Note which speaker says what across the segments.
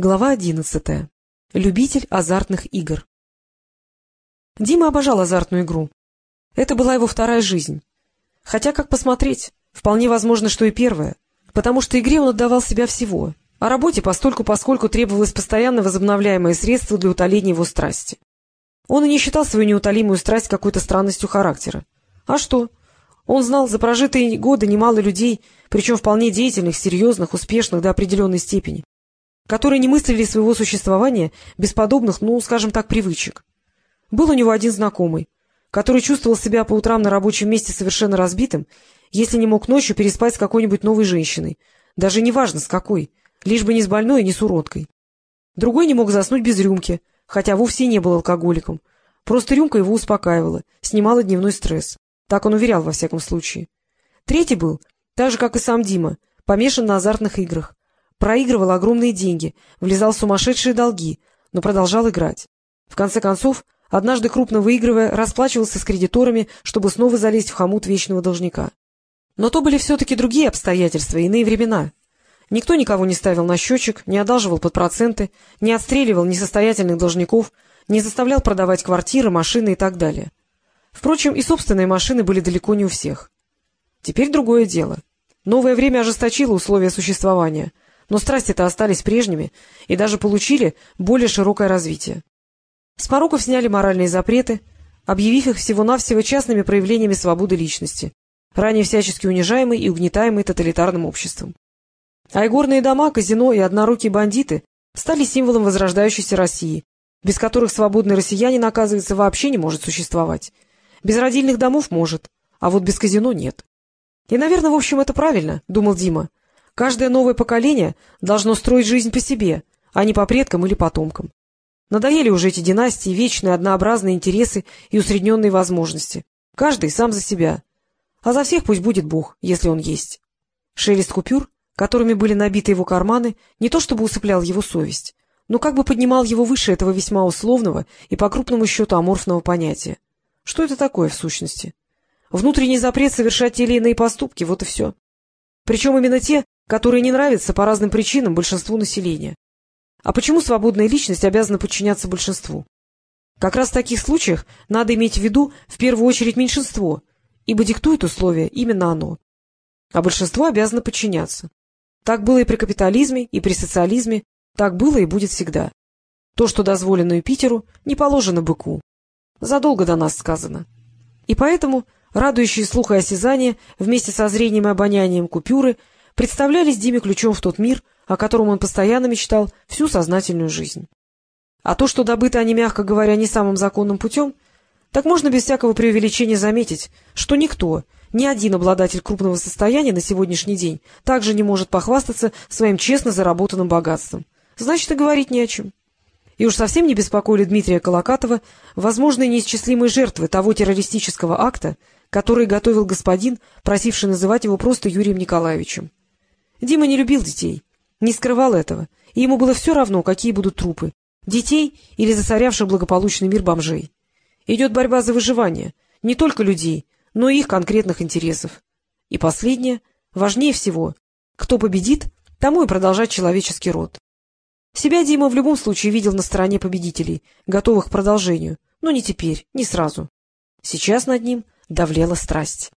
Speaker 1: Глава одиннадцатая. Любитель азартных игр. Дима обожал азартную игру. Это была его вторая жизнь. Хотя, как посмотреть, вполне возможно, что и первая, потому что игре он отдавал себя всего, а работе постольку-поскольку требовалось постоянно возобновляемое средство для утоления его страсти. Он и не считал свою неутолимую страсть какой-то странностью характера. А что? Он знал за прожитые годы немало людей, причем вполне деятельных, серьезных, успешных до определенной степени, которые не мыслили своего существования без подобных, ну, скажем так, привычек. Был у него один знакомый, который чувствовал себя по утрам на рабочем месте совершенно разбитым, если не мог ночью переспать с какой-нибудь новой женщиной, даже неважно с какой, лишь бы не с больной и не с уродкой. Другой не мог заснуть без рюмки, хотя вовсе не был алкоголиком. Просто рюмка его успокаивала, снимала дневной стресс. Так он уверял во всяком случае. Третий был, так же, как и сам Дима, помешан на азартных играх. Проигрывал огромные деньги, влезал в сумасшедшие долги, но продолжал играть. В конце концов, однажды крупно выигрывая, расплачивался с кредиторами, чтобы снова залезть в хомут вечного должника. Но то были все-таки другие обстоятельства, иные времена. Никто никого не ставил на счетчик, не одалживал под проценты, не отстреливал несостоятельных должников, не заставлял продавать квартиры, машины и так далее. Впрочем, и собственные машины были далеко не у всех. Теперь другое дело. Новое время ожесточило условия существования — но страсти-то остались прежними и даже получили более широкое развитие. С пороков сняли моральные запреты, объявив их всего-навсего частными проявлениями свободы личности, ранее всячески унижаемой и угнетаемой тоталитарным обществом. А дома, казино и однорукие бандиты стали символом возрождающейся России, без которых свободный россиянин, оказывается, вообще не может существовать. Без родильных домов может, а вот без казино нет. И, наверное, в общем, это правильно, — думал Дима. Каждое новое поколение должно строить жизнь по себе, а не по предкам или потомкам. Надоели уже эти династии, вечные однообразные интересы и усредненные возможности. Каждый сам за себя. А за всех пусть будет Бог, если он есть. Шелест купюр, которыми были набиты его карманы, не то чтобы усыплял его совесть, но как бы поднимал его выше этого весьма условного и по крупному счету аморфного понятия. Что это такое в сущности? Внутренний запрет совершать те или иные поступки, вот и все. Причем именно те, которые не нравятся по разным причинам большинству населения. А почему свободная личность обязана подчиняться большинству? Как раз в таких случаях надо иметь в виду в первую очередь меньшинство, ибо диктует условия именно оно. А большинство обязано подчиняться. Так было и при капитализме, и при социализме, так было и будет всегда. То, что дозволено Юпитеру, не положено быку. Задолго до нас сказано. И поэтому радующие слух и осязание вместе со зрением и обонянием купюры – представлялись Диме ключом в тот мир, о котором он постоянно мечтал всю сознательную жизнь. А то, что добыто они, мягко говоря, не самым законным путем, так можно без всякого преувеличения заметить, что никто, ни один обладатель крупного состояния на сегодняшний день также не может похвастаться своим честно заработанным богатством. Значит, и говорить не о чем. И уж совсем не беспокоили Дмитрия Колокатова возможные неисчислимые жертвы того террористического акта, который готовил господин, просивший называть его просто Юрием Николаевичем. Дима не любил детей, не скрывал этого, и ему было все равно, какие будут трупы — детей или засорявших благополучный мир бомжей. Идет борьба за выживание не только людей, но и их конкретных интересов. И последнее, важнее всего, кто победит, тому и продолжать человеческий род. Себя Дима в любом случае видел на стороне победителей, готовых к продолжению, но не теперь, не сразу. Сейчас над ним давлела страсть.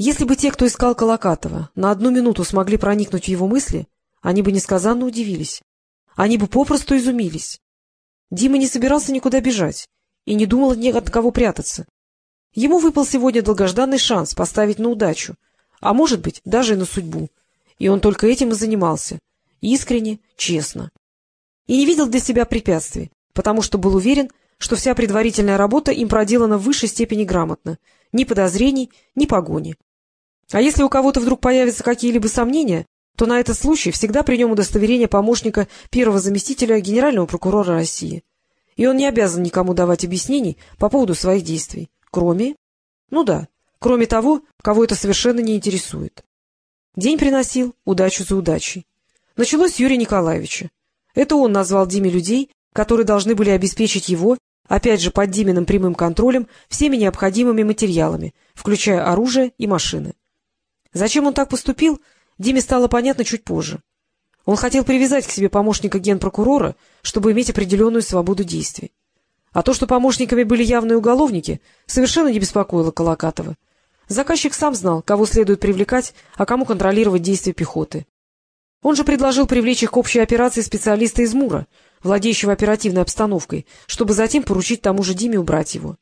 Speaker 1: Если бы те, кто искал Колокатова, на одну минуту смогли проникнуть в его мысли, они бы несказанно удивились. Они бы попросту изумились. Дима не собирался никуда бежать и не думал ни от кого прятаться. Ему выпал сегодня долгожданный шанс поставить на удачу, а может быть, даже и на судьбу. И он только этим и занимался. Искренне, честно. И не видел для себя препятствий, потому что был уверен, что вся предварительная работа им проделана в высшей степени грамотно. Ни подозрений, ни погони. А если у кого-то вдруг появятся какие-либо сомнения, то на этот случай всегда при нем удостоверение помощника первого заместителя генерального прокурора России. И он не обязан никому давать объяснений по поводу своих действий. Кроме... Ну да, кроме того, кого это совершенно не интересует. День приносил удачу за удачей. Началось с Юрия Николаевича. Это он назвал Диме людей, которые должны были обеспечить его, опять же под Диминым прямым контролем, всеми необходимыми материалами, включая оружие и машины. Зачем он так поступил, Диме стало понятно чуть позже. Он хотел привязать к себе помощника генпрокурора, чтобы иметь определенную свободу действий. А то, что помощниками были явные уголовники, совершенно не беспокоило Колокатова. Заказчик сам знал, кого следует привлекать, а кому контролировать действия пехоты. Он же предложил привлечь их к общей операции специалиста из Мура, владеющего оперативной обстановкой, чтобы затем поручить тому же Диме убрать его.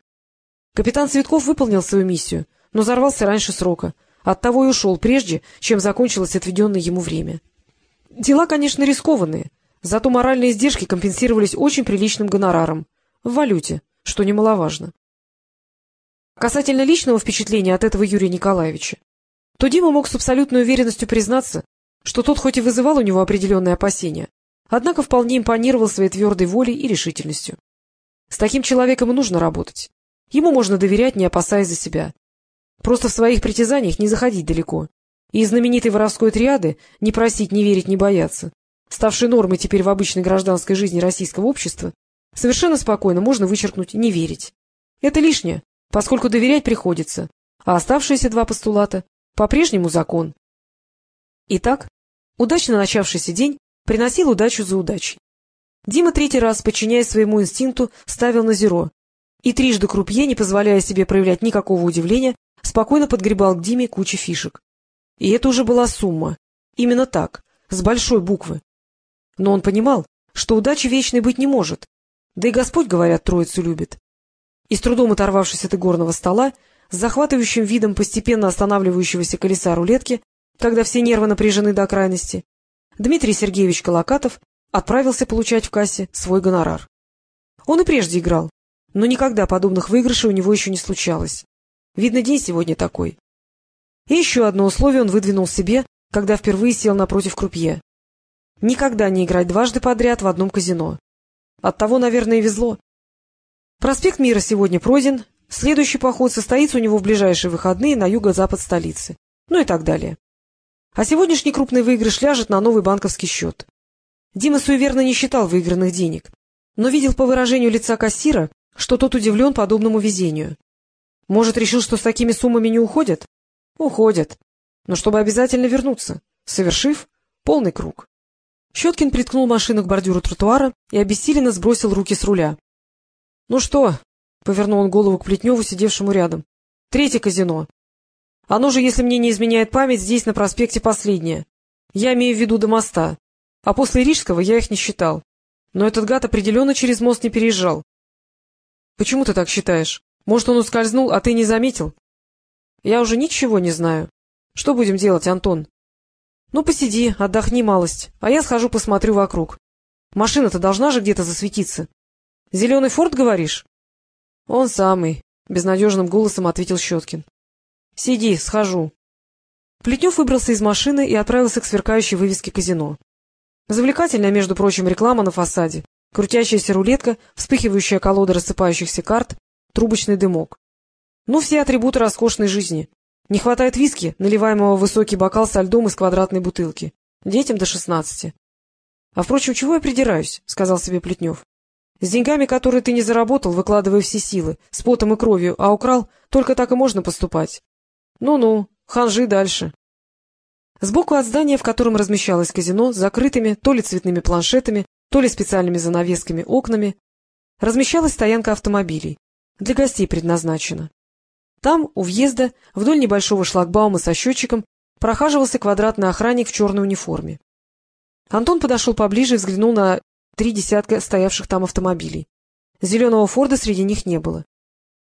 Speaker 1: Капитан Цветков выполнил свою миссию, но взорвался раньше срока, оттого и ушел прежде, чем закончилось отведенное ему время. Дела, конечно, рискованные, зато моральные издержки компенсировались очень приличным гонораром, в валюте, что немаловажно. Касательно личного впечатления от этого Юрия Николаевича, то Дима мог с абсолютной уверенностью признаться, что тот хоть и вызывал у него определенные опасения, однако вполне импонировал своей твердой волей и решительностью. С таким человеком и нужно работать. Ему можно доверять, не опасаясь за себя. Просто в своих притязаниях не заходить далеко. И из знаменитой воровской триады не просить, не верить, не бояться, ставшей нормой теперь в обычной гражданской жизни российского общества, совершенно спокойно можно вычеркнуть «не верить». Это лишнее, поскольку доверять приходится, а оставшиеся два постулата — по-прежнему закон. Итак, удачно начавшийся день приносил удачу за удачей. Дима третий раз, подчиняясь своему инстинкту, ставил на зеро, и трижды крупье, не позволяя себе проявлять никакого удивления, спокойно подгребал к Диме кучу фишек. И это уже была сумма. Именно так, с большой буквы. Но он понимал, что удачи вечной быть не может. Да и Господь, говорят, троицу любит. И с трудом оторвавшись от игорного стола, с захватывающим видом постепенно останавливающегося колеса рулетки, когда все нервы напряжены до крайности, Дмитрий Сергеевич Колокатов отправился получать в кассе свой гонорар. Он и прежде играл, но никогда подобных выигрышей у него еще не случалось. Видно, день сегодня такой. И еще одно условие он выдвинул себе, когда впервые сел напротив крупье. Никогда не играть дважды подряд в одном казино. Оттого, наверное, и везло. Проспект Мира сегодня пройден, следующий поход состоится у него в ближайшие выходные на юго-запад столицы, ну и так далее. А сегодняшний крупный выигрыш ляжет на новый банковский счет. Дима суеверно не считал выигранных денег, но видел по выражению лица кассира, что тот удивлен подобному везению. Может, решил, что с такими суммами не уходят? Уходят. Но чтобы обязательно вернуться, совершив полный круг. Щеткин приткнул машину к бордюру тротуара и обессиленно сбросил руки с руля. — Ну что? — повернул он голову к Плетневу, сидевшему рядом. — Третье казино. Оно же, если мне не изменяет память, здесь на проспекте последнее. Я имею в виду до моста. А после Рижского я их не считал. Но этот гад определенно через мост не переезжал. — Почему ты так считаешь? Может, он ускользнул, а ты не заметил? — Я уже ничего не знаю. Что будем делать, Антон? — Ну, посиди, отдохни малость, а я схожу посмотрю вокруг. Машина-то должна же где-то засветиться. — Зеленый форт, говоришь? — Он самый, — безнадежным голосом ответил Щеткин. — Сиди, схожу. Плетнев выбрался из машины и отправился к сверкающей вывеске казино. Завлекательная, между прочим, реклама на фасаде, крутящаяся рулетка, вспыхивающая колода рассыпающихся карт, трубочный дымок. Ну, все атрибуты роскошной жизни. Не хватает виски, наливаемого в высокий бокал со льдом из квадратной бутылки. Детям до шестнадцати. — А, впрочем, чего я придираюсь? — сказал себе Плетнев. — С деньгами, которые ты не заработал, выкладывая все силы, с потом и кровью, а украл, только так и можно поступать. Ну-ну, ханжи дальше. Сбоку от здания, в котором размещалось казино, с закрытыми то ли цветными планшетами, то ли специальными занавесками окнами, размещалась стоянка автомобилей. Для гостей предназначена. Там, у въезда, вдоль небольшого шлагбаума со счетчиком, прохаживался квадратный охранник в черной униформе. Антон подошел поближе и взглянул на три десятка стоявших там автомобилей. Зеленого Форда среди них не было.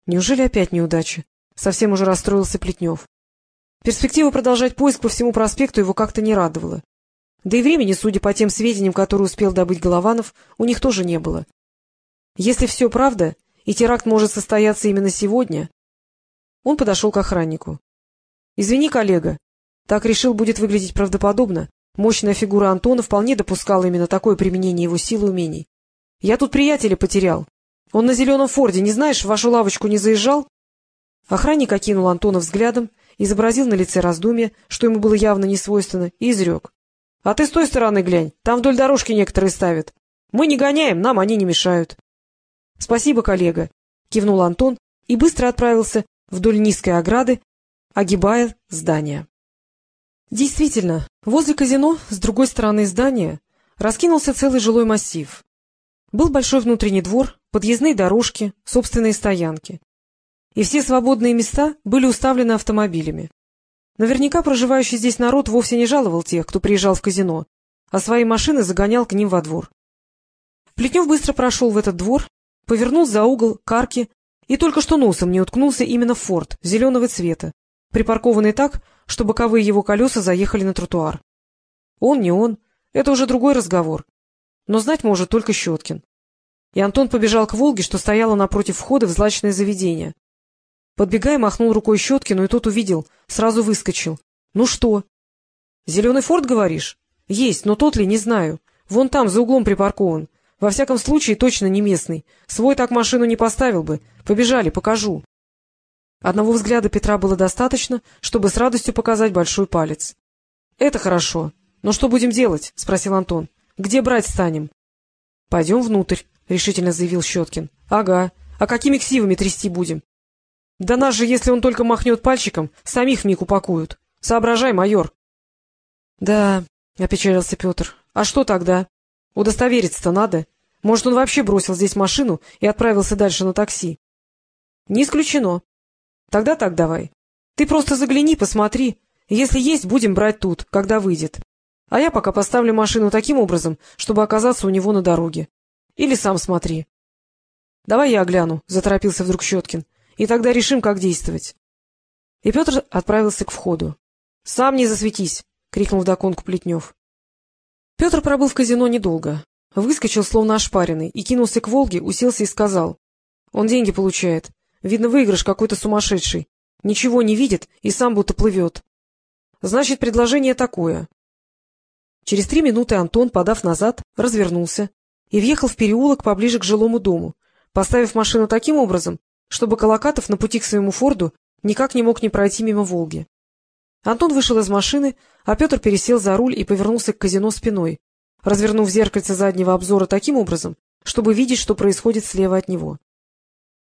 Speaker 1: Неужели опять неудача? Совсем уже расстроился Плетнев. Перспектива продолжать поиск по всему проспекту его как-то не радовала. Да и времени, судя по тем сведениям, которые успел добыть Голованов, у них тоже не было. Если все правда, и теракт может состояться именно сегодня... Он подошел к охраннику. — Извини, коллега, так решил, будет выглядеть правдоподобно. Мощная фигура Антона вполне допускала именно такое применение его сил и умений. Я тут приятеля потерял. Он на зеленом форде, не знаешь, в вашу лавочку не заезжал? Охранник окинул Антона взглядом изобразил на лице раздумье, что ему было явно не свойственно, и изрек. — А ты с той стороны глянь, там вдоль дорожки некоторые ставят. Мы не гоняем, нам они не мешают. — Спасибо, коллега, — кивнул Антон и быстро отправился вдоль низкой ограды, огибая здание. Действительно, возле казино, с другой стороны здания, раскинулся целый жилой массив. Был большой внутренний двор, подъездные дорожки, собственные стоянки. И все свободные места были уставлены автомобилями. Наверняка проживающий здесь народ вовсе не жаловал тех, кто приезжал в казино, а свои машины загонял к ним во двор. Плетнев быстро прошел в этот двор, повернул за угол к арке и только что носом не уткнулся именно в форт зеленого цвета, припаркованный так, что боковые его колеса заехали на тротуар. Он, не он, это уже другой разговор. Но знать может только Щеткин. И Антон побежал к «Волге», что стояла напротив входа в злачное заведение. Подбегая, махнул рукой Щеткину, и тот увидел, сразу выскочил. — Ну что? — Зеленый форт, говоришь? — Есть, но тот ли, не знаю. Вон там, за углом припаркован. Во всяком случае, точно не местный. Свой так машину не поставил бы. Побежали, покажу. Одного взгляда Петра было достаточно, чтобы с радостью показать большой палец. — Это хорошо. Но что будем делать? — спросил Антон. — Где брать станем? — Пойдем внутрь, — решительно заявил Щеткин. — Ага. А какими ксивами трясти будем? — Да нас же, если он только махнет пальчиком, самих вмиг упакуют. Соображай, майор. — Да, — опечалился Петр. — А что тогда? Удостовериться-то надо. Может, он вообще бросил здесь машину и отправился дальше на такси? — Не исключено. — Тогда так давай. Ты просто загляни, посмотри. Если есть, будем брать тут, когда выйдет. А я пока поставлю машину таким образом, чтобы оказаться у него на дороге. Или сам смотри. — Давай я огляну, — заторопился вдруг Щеткин, — и тогда решим, как действовать. И Петр отправился к входу. — Сам не засветись! — крикнул вдогонку Плетнев. Петр пробыл в казино недолго. Выскочил, словно ошпаренный, и кинулся к Волге, уселся и сказал. — Он деньги получает. Видно, выигрыш какой-то сумасшедший. Ничего не видит и сам будто плывет. Значит, предложение такое. Через три минуты Антон, подав назад, развернулся и въехал в переулок поближе к жилому дому, поставив машину таким образом, чтобы Колокатов на пути к своему форду никак не мог не пройти мимо Волги. Антон вышел из машины, а Петр пересел за руль и повернулся к казино спиной, развернув зеркальце заднего обзора таким образом, чтобы видеть, что происходит слева от него.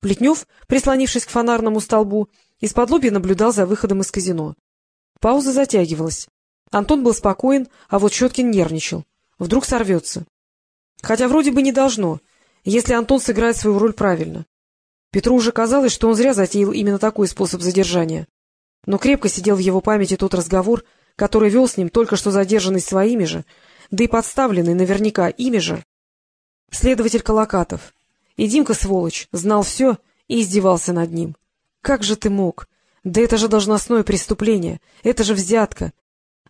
Speaker 1: Плетнев, прислонившись к фонарному столбу, из-под наблюдал за выходом из казино. Пауза затягивалась. Антон был спокоен, а вот Щеткин нервничал. Вдруг сорвется. Хотя вроде бы не должно, если Антон сыграет свою роль правильно. Петру уже казалось, что он зря затеял именно такой способ задержания. Но крепко сидел в его памяти тот разговор, который вел с ним только что задержанный своими же, да и подставленный наверняка ими же. Следователь Колокатов. И Димка, сволочь, знал все и издевался над ним. Как же ты мог? Да это же должностное преступление, это же взятка.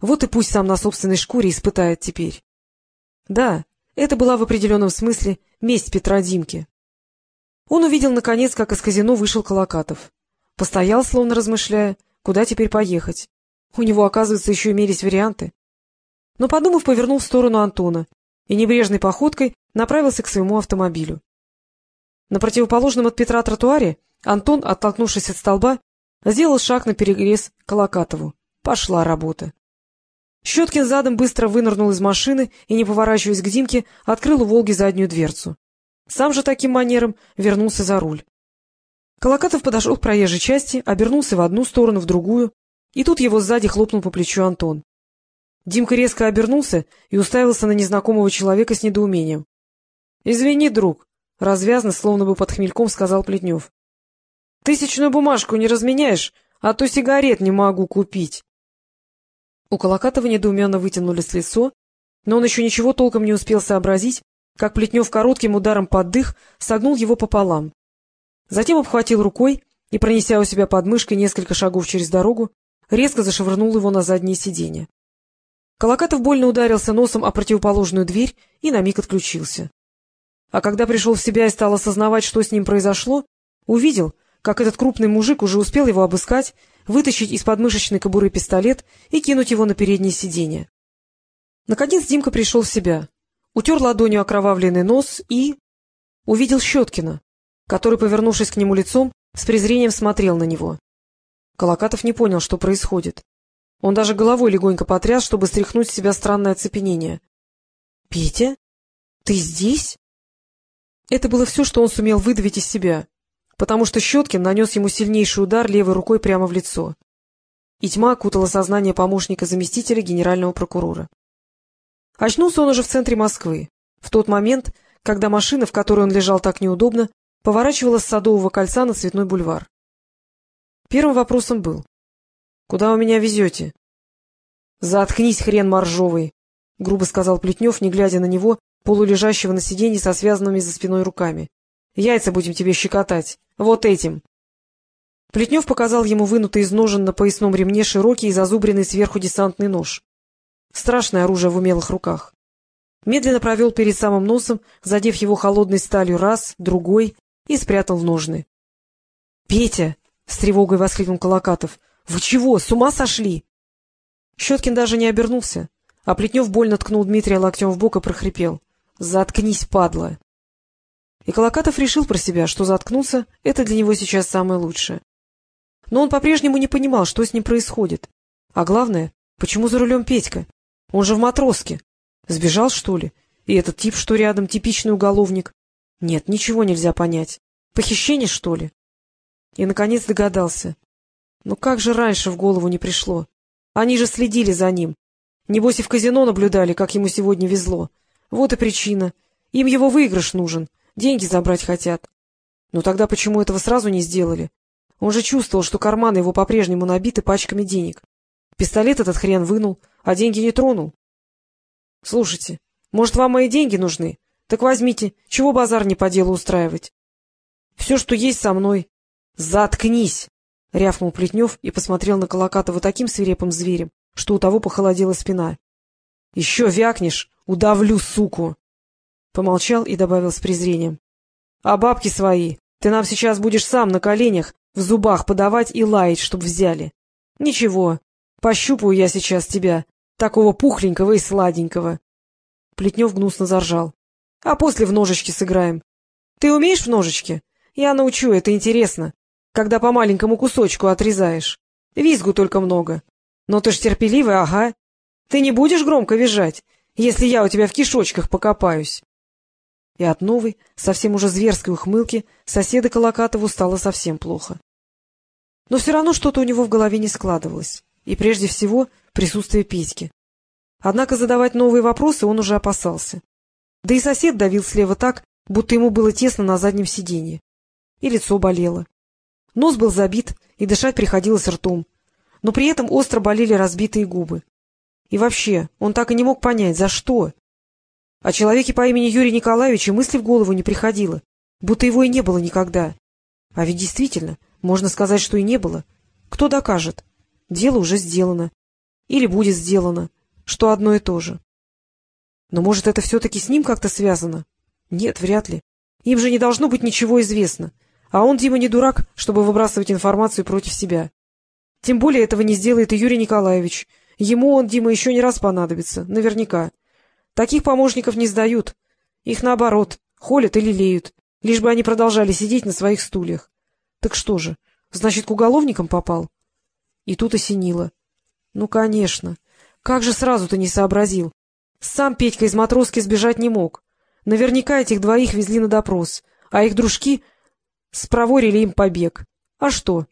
Speaker 1: Вот и пусть сам на собственной шкуре испытает теперь. Да, это была в определенном смысле месть Петра Димки. Он увидел, наконец, как из казино вышел Колокатов. Постоял, словно размышляя, куда теперь поехать. У него, оказывается, еще имелись варианты. Но, подумав, повернул в сторону Антона и небрежной походкой направился к своему автомобилю. На противоположном от Петра тротуаре Антон, оттолкнувшись от столба, сделал шаг на перегрез к Колокатову. Пошла работа. Щеткин задом быстро вынырнул из машины и, не поворачиваясь к Димке, открыл у «Волги» заднюю дверцу. Сам же таким манером вернулся за руль. Колокатов подошел к проезжей части, обернулся в одну сторону, в другую, и тут его сзади хлопнул по плечу Антон. Димка резко обернулся и уставился на незнакомого человека с недоумением. — Извини, друг, — развязно, словно бы под хмельком, сказал Плетнев. — Тысячную бумажку не разменяешь, а то сигарет не могу купить. У Колокатова недоуменно вытянулись лицо, но он еще ничего толком не успел сообразить, как Плетнев коротким ударом под дых согнул его пополам. Затем обхватил рукой и, пронеся у себя под мышкой несколько шагов через дорогу, резко зашвырнул его на заднее сиденье. Колокатов больно ударился носом о противоположную дверь и на миг отключился. А когда пришел в себя и стал осознавать, что с ним произошло, увидел, как этот крупный мужик уже успел его обыскать, вытащить из подмышечной кобуры пистолет и кинуть его на переднее сиденье. Наконец Димка пришел в себя, утер ладонью окровавленный нос и... увидел Щеткина, который, повернувшись к нему лицом, с презрением смотрел на него. Колокатов не понял, что происходит. Он даже головой легонько потряс, чтобы стряхнуть с себя странное оцепенение. — Петя? Ты здесь? Это было все, что он сумел выдавить из себя, потому что Щеткин нанес ему сильнейший удар левой рукой прямо в лицо. и тьма окутала сознание помощника заместителя генерального прокурора. Очнулся он уже в центре Москвы, в тот момент, когда машина, в которой он лежал так неудобно, поворачивала с Садового кольца на Цветной бульвар. Первым вопросом был. — Куда вы меня везете? — Заткнись, хрен моржовый! — грубо сказал Плетнев, не глядя на него, полулежащего на сиденье со связанными за спиной руками. — Яйца будем тебе щекотать. Вот этим. Плетнев показал ему вынутый из ножен на поясном ремне широкий и зазубренный сверху десантный нож. Страшное оружие в умелых руках. Медленно провел перед самым носом, задев его холодной сталью раз, другой, и спрятал ножны. — Петя! — с тревогой воскликнул Колокатов. — Вы чего, с ума сошли? Щеткин даже не обернулся, а Плетнев больно ткнул Дмитрия локтем в бок и прохрипел. — Заткнись, падла! И Колокатов решил про себя, что заткнуться — это для него сейчас самое лучшее. Но он по-прежнему не понимал, что с ним происходит. А главное, почему за рулем Петька? Он же в матроске. Сбежал, что ли? И этот тип, что рядом, типичный уголовник. Нет, ничего нельзя понять. Похищение, что ли? И, наконец, догадался. Ну как же раньше в голову не пришло? Они же следили за ним. Небось и в казино наблюдали, как ему сегодня везло. Вот и причина. Им его выигрыш нужен. Деньги забрать хотят. Но тогда почему этого сразу не сделали? Он же чувствовал, что карманы его по-прежнему набиты пачками денег. Пистолет этот хрен вынул, а деньги не тронул. — Слушайте, может, вам мои деньги нужны? Так возьмите, чего базар не по делу устраивать? Все, что есть со мной. — Заткнись! — рявкнул Плетнев и посмотрел на Колокатова таким свирепым зверем, что у того похолодела спина. — Еще вякнешь, удавлю, суку! Помолчал и добавил с презрением. — А бабки свои ты нам сейчас будешь сам на коленях в зубах подавать и лаять, чтоб взяли. Ничего, пощупаю я сейчас тебя, такого пухленького и сладенького. Плетнев гнусно заржал. — А после в ножички сыграем. Ты умеешь в ножички? Я научу, это интересно. Когда по маленькому кусочку отрезаешь. Визгу только много. Но ты ж терпеливый, ага. Ты не будешь громко визжать, если я у тебя в кишочках покопаюсь? И от новой, совсем уже зверской ухмылки соседа Колокатову стало совсем плохо. Но все равно что-то у него в голове не складывалось. И прежде всего присутствие Петьки. Однако задавать новые вопросы он уже опасался. Да и сосед давил слева так, будто ему было тесно на заднем сиденье. И лицо болело. Нос был забит, и дышать приходилось ртом. Но при этом остро болели разбитые губы. И вообще, он так и не мог понять, за что. О человеке по имени Юрий Николаевич мысли в голову не приходило, будто его и не было никогда. А ведь действительно, можно сказать, что и не было. Кто докажет? Дело уже сделано. Или будет сделано что одно и то же. Но, может, это все-таки с ним как-то связано? Нет, вряд ли. Им же не должно быть ничего известно. А он, Дима, не дурак, чтобы выбрасывать информацию против себя. Тем более этого не сделает и Юрий Николаевич. Ему он, Дима, еще не раз понадобится, наверняка. Таких помощников не сдают. Их, наоборот, холят или леют, лишь бы они продолжали сидеть на своих стульях. Так что же, значит, к уголовникам попал? И тут осенило. Ну, конечно. Как же сразу ты не сообразил? Сам Петька из матроски сбежать не мог. Наверняка этих двоих везли на допрос, а их дружки спроворили им побег. А что?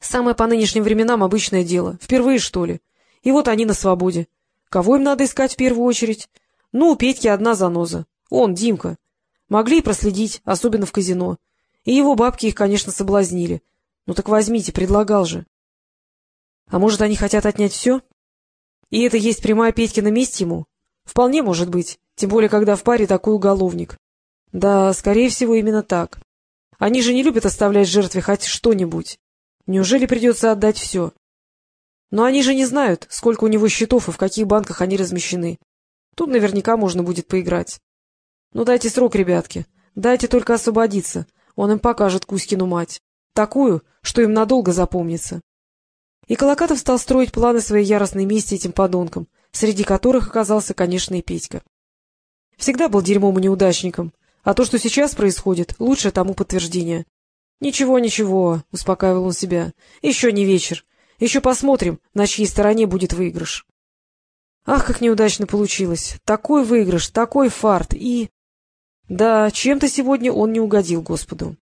Speaker 1: Самое по нынешним временам обычное дело. Впервые, что ли? И вот они на свободе. Кого им надо искать в первую очередь? Ну, у Петьки одна заноза. Он, Димка. Могли и проследить, особенно в казино. И его бабки их, конечно, соблазнили. Ну так возьмите, предлагал же. А может, они хотят отнять все? И это есть прямая Петькина месть ему? Вполне может быть, тем более, когда в паре такой уголовник. Да, скорее всего, именно так. Они же не любят оставлять жертве хоть что-нибудь. Неужели придется отдать все? Но они же не знают, сколько у него счетов и в каких банках они размещены. Тут наверняка можно будет поиграть. Ну, дайте срок, ребятки. Дайте только освободиться. Он им покажет Кузькину мать. Такую, что им надолго запомнится. И Колокатов стал строить планы своей яростной мести этим подонкам, среди которых оказался, конечно, и Петька. Всегда был дерьмом и неудачником, а то, что сейчас происходит, лучшее тому подтверждение. — Ничего, ничего, — успокаивал он себя, — еще не вечер. Еще посмотрим, на чьей стороне будет выигрыш. Ах, как неудачно получилось. Такой выигрыш, такой фарт и... Да, чем-то сегодня он не угодил Господу.